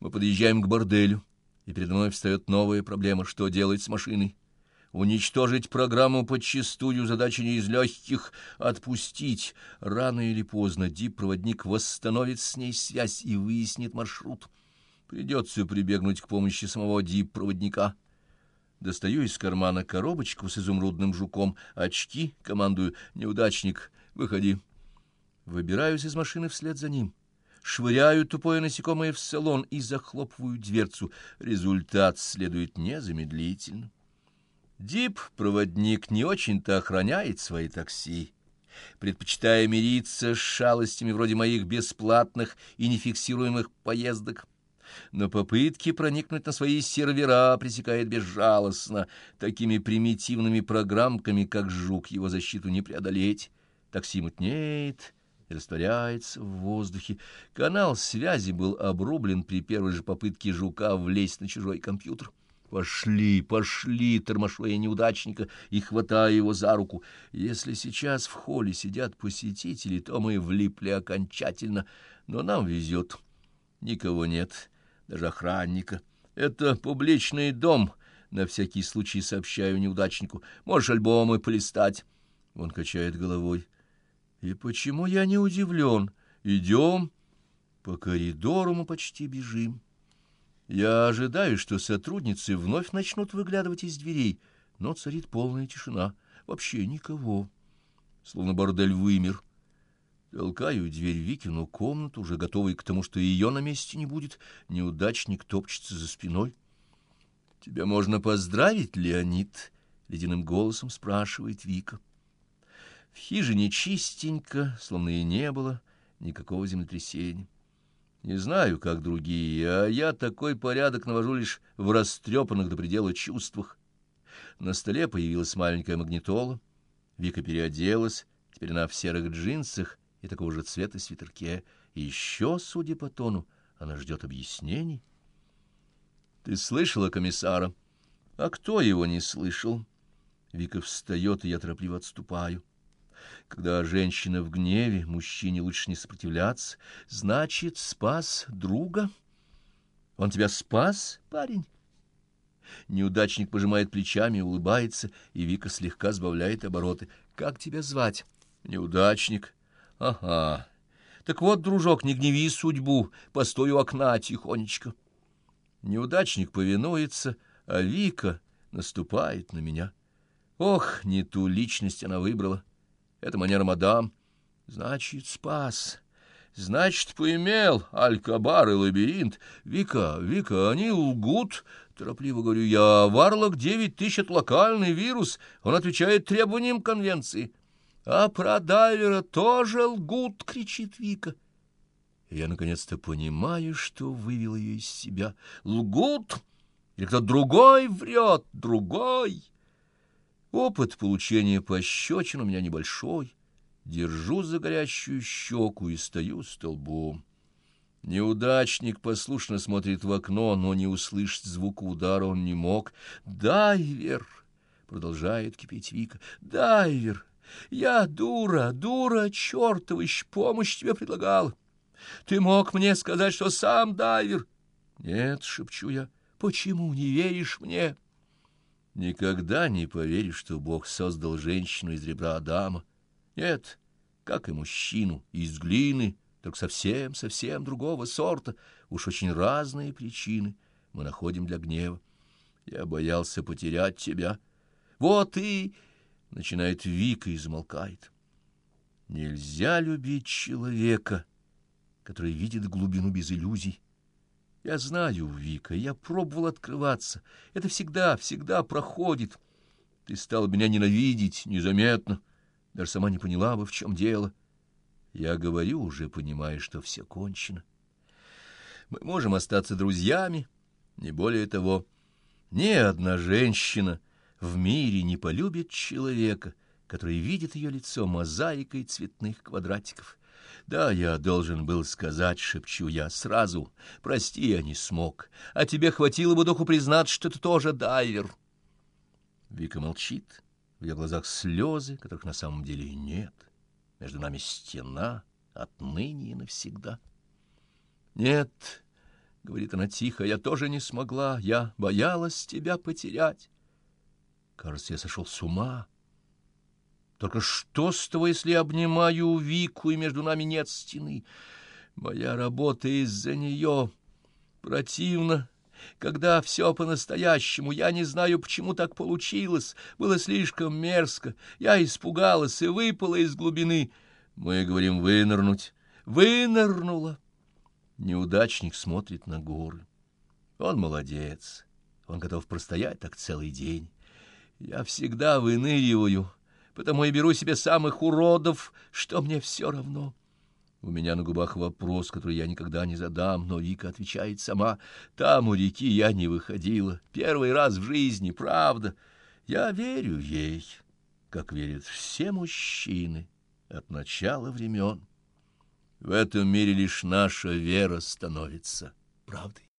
Мы подъезжаем к борделю, и передо мной встает новая проблема, что делать с машиной. Уничтожить программу подчистую задача не из легких, отпустить. Рано или поздно дип-проводник восстановит с ней связь и выяснит маршрут. Придется прибегнуть к помощи самого дип-проводника. Достаю из кармана коробочку с изумрудным жуком, очки, командую «Неудачник, выходи». Выбираюсь из машины вслед за ним. Швыряю тупое насекомое в салон и захлопываю дверцу. Результат следует незамедлительно. Дип-проводник не очень-то охраняет свои такси, предпочитая мириться с шалостями вроде моих бесплатных и нефиксируемых поездок. Но попытки проникнуть на свои сервера пресекает безжалостно. Такими примитивными программками, как жук, его защиту не преодолеть. Такси мутнеет и растворяется в воздухе. Канал связи был обрублен при первой же попытке жука влезть на чужой компьютер. «Пошли, пошли!» — тормошу я неудачника и хватаю его за руку. Если сейчас в холле сидят посетители, то мы влипли окончательно, но нам везет. Никого нет, даже охранника. Это публичный дом, на всякий случай сообщаю неудачнику. Можешь альбомы полистать. Он качает головой. И почему я не удивлен? Идем. По коридору мы почти бежим. Я ожидаю, что сотрудницы вновь начнут выглядывать из дверей, но царит полная тишина. Вообще никого. Словно бордель вымер. Толкаю дверь Викину комнату, уже готовый к тому, что ее на месте не будет. Неудачник топчется за спиной. — Тебя можно поздравить, Леонид? — ледяным голосом спрашивает Вика. В хижине чистенько, словно и не было никакого землетрясения. Не знаю, как другие, а я такой порядок навожу лишь в растрепанных до предела чувствах. На столе появилась маленькая магнитола. Вика переоделась, теперь она в серых джинсах и такого же цвета свитерке. Еще, судя по тону, она ждет объяснений. Ты слышала комиссара? А кто его не слышал? Вика встает, и я торопливо отступаю. Когда женщина в гневе, мужчине лучше не сопротивляться. Значит, спас друга? Он тебя спас, парень? Неудачник пожимает плечами, улыбается, и Вика слегка сбавляет обороты. Как тебя звать? Неудачник. Ага. Так вот, дружок, не гневи судьбу, постой у окна тихонечко. Неудачник повинуется, а Вика наступает на меня. Ох, не ту личность она выбрала. Это манера мадам. Значит, спас. Значит, поимел Алькабар и лабиринт. Вика, Вика, они лгут. Торопливо говорю я. Варлок девять тысяч — локальный вирус. Он отвечает требованиям конвенции. А про дайвера тоже лгут, кричит Вика. я наконец-то понимаю, что вывел ее из себя. Лгут? Или кто другой врет? Другой? Опыт получения пощечин у меня небольшой. Держу за горящую щеку и стою столбом. Неудачник послушно смотрит в окно, но не услышать звука удара он не мог. «Дайвер!» — продолжает кипеть Вика. «Дайвер! Я дура, дура чертова, помощь тебе предлагал. Ты мог мне сказать, что сам дайвер?» «Нет», — шепчу я, — «почему не веришь мне?» Никогда не поверишь, что Бог создал женщину из ребра Адама. Нет, как и мужчину, из глины, только совсем-совсем другого сорта. Уж очень разные причины мы находим для гнева. Я боялся потерять тебя. Вот и... Начинает Вика и замолкает. Нельзя любить человека, который видит глубину без иллюзий. Я знаю, Вика, я пробовал открываться. Это всегда, всегда проходит. Ты стала меня ненавидеть незаметно. Даже сама не поняла бы, в чем дело. Я говорю, уже понимая, что все кончено. Мы можем остаться друзьями, не более того. Ни одна женщина в мире не полюбит человека, который видит ее лицо мозаикой цветных квадратиков. Да, я должен был сказать, шепчу я, сразу. Прости, я не смог. А тебе хватило бы духу признать, что ты тоже дайвер. Вика молчит. В ее глазах слезы, которых на самом деле и нет. Между нами стена отныне и навсегда. Нет, — говорит она тихо, — я тоже не смогла, я боялась тебя потерять. Кажется, я сошел с ума. Только что с того, если обнимаю Вику, и между нами нет стены? Моя работа из-за нее. Противно, когда все по-настоящему. Я не знаю, почему так получилось. Было слишком мерзко. Я испугалась и выпала из глубины. Мы говорим «вынырнуть». Вынырнула. Неудачник смотрит на горы. Он молодец. Он готов простоять так целый день. Я всегда выныриваю, потому и беру себе самых уродов, что мне все равно. У меня на губах вопрос, который я никогда не задам, но Вика отвечает сама. Там у реки я не выходила. Первый раз в жизни, правда. Я верю ей, как верят все мужчины от начала времен. В этом мире лишь наша вера становится правдой.